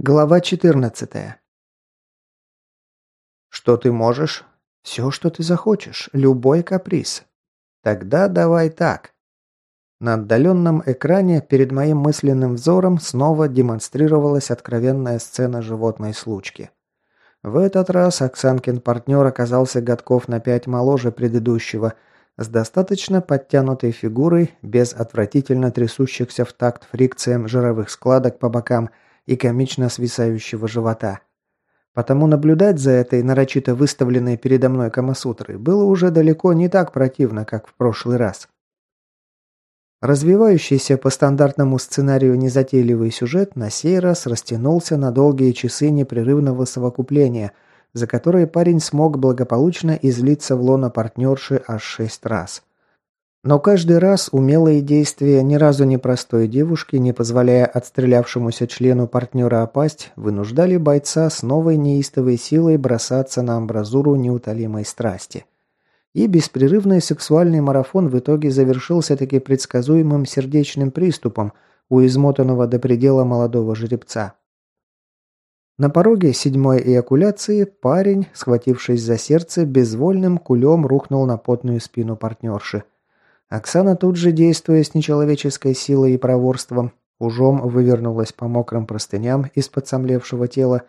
Глава 14. Что ты можешь? Все, что ты захочешь. Любой каприз. Тогда давай так. На отдаленном экране перед моим мысленным взором снова демонстрировалась откровенная сцена животной случки. В этот раз Оксанкин партнер оказался годков на пять моложе предыдущего, с достаточно подтянутой фигурой, без отвратительно трясущихся в такт фрикциям жировых складок по бокам – и комично свисающего живота. Потому наблюдать за этой нарочито выставленной передо мной Камасутрой было уже далеко не так противно, как в прошлый раз. Развивающийся по стандартному сценарию незатейливый сюжет на сей раз растянулся на долгие часы непрерывного совокупления, за которые парень смог благополучно излиться в лоно партнерши аж шесть раз. Но каждый раз умелые действия ни разу не простой девушки, не позволяя отстрелявшемуся члену партнера опасть, вынуждали бойца с новой неистовой силой бросаться на амбразуру неутолимой страсти. И беспрерывный сексуальный марафон в итоге завершился таки предсказуемым сердечным приступом у измотанного до предела молодого жеребца. На пороге седьмой эякуляции парень, схватившись за сердце, безвольным кулем рухнул на потную спину партнерши – Оксана тут же, действуя с нечеловеческой силой и проворством, ужом вывернулась по мокрым простыням из-под сомлевшего тела,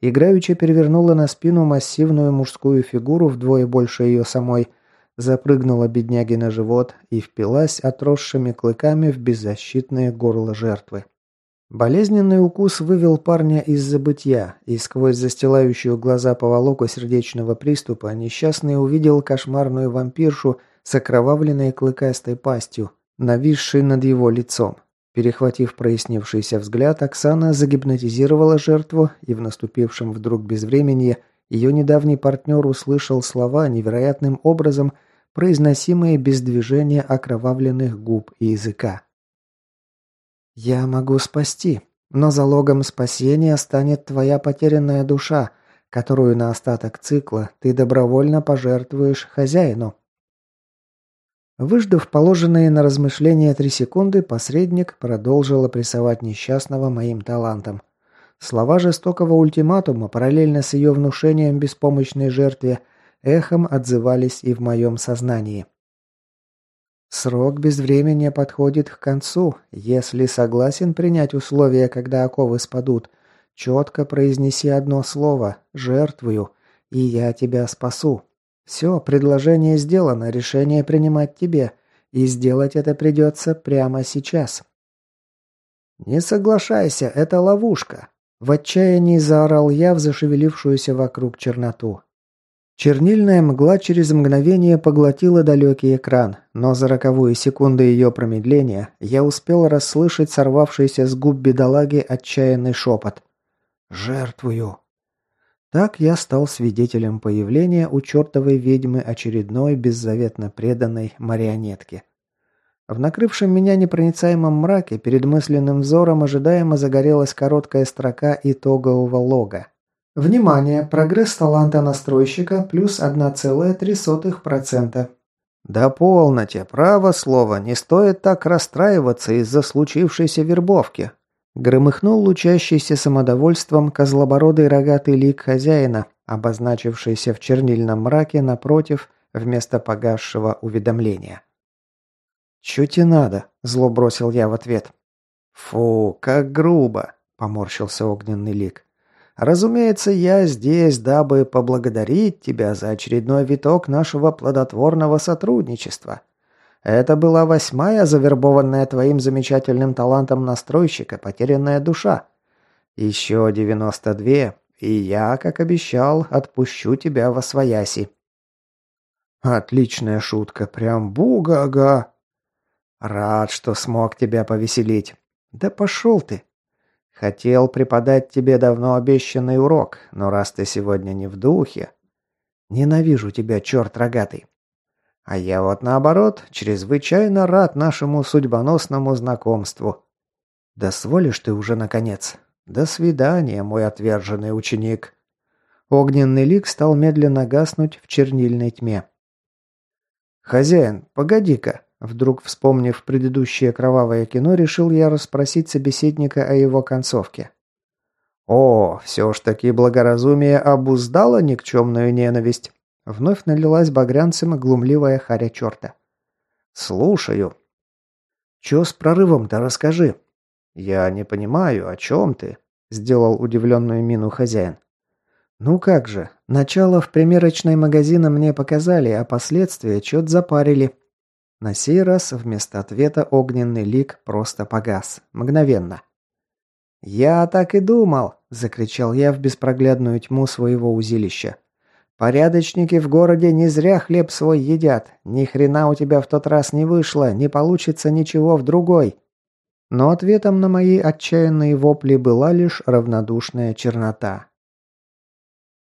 играючи перевернула на спину массивную мужскую фигуру вдвое больше ее самой, запрыгнула бедняги на живот и впилась отросшими клыками в беззащитное горло жертвы. Болезненный укус вывел парня из забытья, и сквозь застилающую глаза поволоку сердечного приступа несчастный увидел кошмарную вампиршу с окровавленной клыкастой пастью, нависшей над его лицом. Перехватив прояснившийся взгляд, Оксана загипнотизировала жертву, и в наступившем вдруг безвременье ее недавний партнер услышал слова, невероятным образом произносимые без движения окровавленных губ и языка. «Я могу спасти, но залогом спасения станет твоя потерянная душа, которую на остаток цикла ты добровольно пожертвуешь хозяину». Выждав положенные на размышления три секунды, посредник продолжил опрессовать несчастного моим талантом. Слова жестокого ультиматума, параллельно с ее внушением беспомощной жертве, эхом отзывались и в моем сознании. Срок безвремени подходит к концу. Если согласен принять условия, когда оковы спадут, четко произнеси одно слово «жертвую», и я тебя спасу. Все, предложение сделано, решение принимать тебе. И сделать это придется прямо сейчас. «Не соглашайся, это ловушка!» В отчаянии заорал я в зашевелившуюся вокруг черноту. Чернильная мгла через мгновение поглотила далекий экран, но за роковую секунду ее промедления я успел расслышать сорвавшийся с губ бедолаги отчаянный шепот. «Жертвую! Так я стал свидетелем появления у чертовой ведьмы очередной беззаветно преданной марионетки. В накрывшем меня непроницаемом мраке перед мысленным взором ожидаемо загорелась короткая строка итогового лога. Внимание! Прогресс таланта настройщика плюс 1,3%. Да полноте, право слово, не стоит так расстраиваться из-за случившейся вербовки. Громыхнул лучащийся самодовольством козлобородый рогатый лик хозяина, обозначившийся в чернильном мраке напротив вместо погасшего уведомления. «Чуть и надо», – зло бросил я в ответ. «Фу, как грубо», – поморщился огненный лик. «Разумеется, я здесь, дабы поблагодарить тебя за очередной виток нашего плодотворного сотрудничества. Это была восьмая завербованная твоим замечательным талантом настройщика потерянная душа. Еще девяносто две, и я, как обещал, отпущу тебя во свояси». «Отличная шутка, прям буга-ага!» «Рад, что смог тебя повеселить. Да пошел ты!» «Хотел преподать тебе давно обещанный урок, но раз ты сегодня не в духе...» «Ненавижу тебя, черт рогатый!» А я вот наоборот, чрезвычайно рад нашему судьбоносному знакомству. Да сволишь ты уже наконец. До свидания, мой отверженный ученик. Огненный лик стал медленно гаснуть в чернильной тьме. «Хозяин, погоди-ка!» Вдруг, вспомнив предыдущее кровавое кино, решил я расспросить собеседника о его концовке. О, все ж таки благоразумие обуздало никчемную ненависть. Вновь налилась багрянцем глумливая харя черта. «Слушаю». «Чё с прорывом-то расскажи?» «Я не понимаю, о чем ты?» – сделал удивленную мину хозяин. «Ну как же, начало в примерочной магазина мне показали, а последствия чё-то запарили». На сей раз вместо ответа огненный лик просто погас. Мгновенно. «Я так и думал!» – закричал я в беспроглядную тьму своего узилища. «Порядочники в городе не зря хлеб свой едят. Ни хрена у тебя в тот раз не вышло, не получится ничего в другой». Но ответом на мои отчаянные вопли была лишь равнодушная чернота.